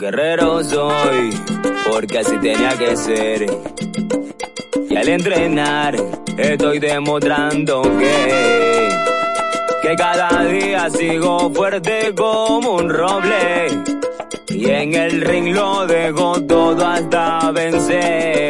Guerrero soy, porque así tenía que ser. Y al entrenar, estoy demostrando que, que cada día sigo fuerte como un roble. Y en el ring lo dejo todo hasta vencer.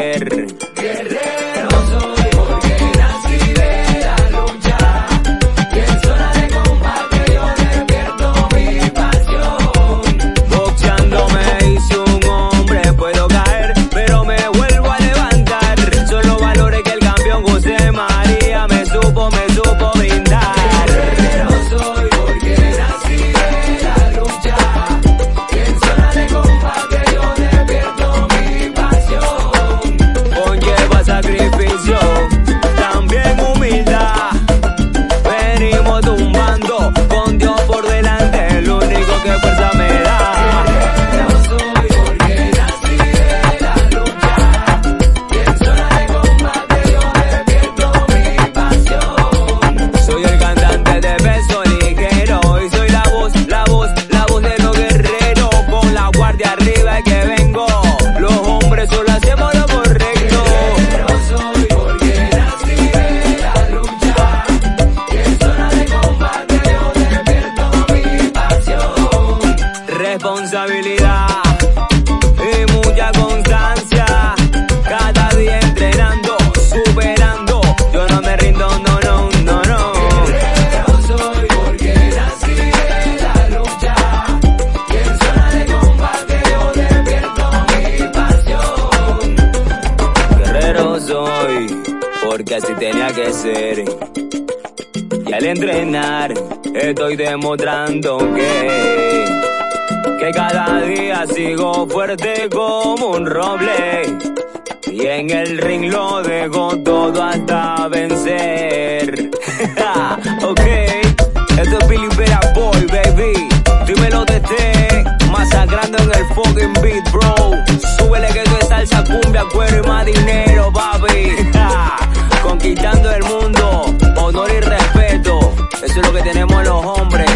Responsabilidad y mucha constancia. Cada día entrenando, superando. Yo no me rindo, no, no, no, no. Guerrero soy porque nací de la lucha. Y en zona de combate yo despierto mi pasión. Guerrero soy, porque así tenía que ser. Y al entrenar, estoy demostrando que, que cada día sigo fuerte como un roble. Y en el ring lo dejo todo hasta vencer. ok, esto es Billy Vera Boy, baby. Dímelo desde este, masacrando en el fucking beat, bro. Súbele que tu salsa cumbia, cuero y más dinero, papi. Conquistando el mundo, honor y respeto. Eso es lo que tenemos los hombres.